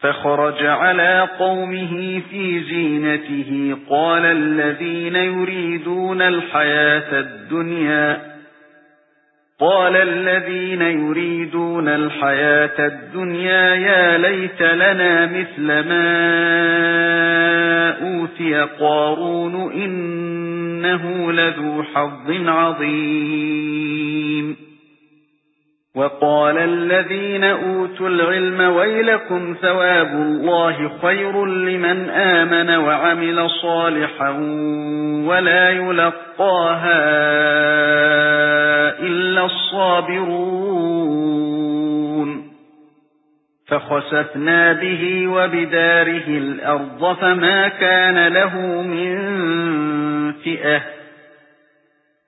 فخرج على قومه في زينته قال الذين يريدون الحياة الدنيا قال الذين يريدون الحياة الدنيا يا ليت لنا مثل ما أوتي قارون إنه لذو حظ عظيم وقال الذين أوتوا العلم ويلكم ثواب الله خير لمن آمن وعمل صالحا ولا يلقاها إلا الصابرون. فخسفنا به وبداره الأرض فما كان له من فئة.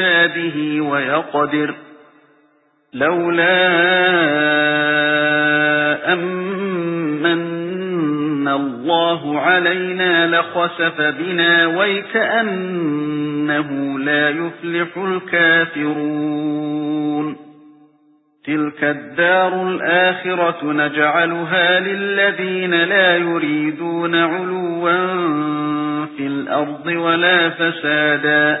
عباده ويقدر لولا أمن الله علينا لخسف بنا ويكأنه لا يفلح الكافرون. تلك الدار الآخرة نجعلها للذين لا يريدون علوا في الأرض ولا فسادا.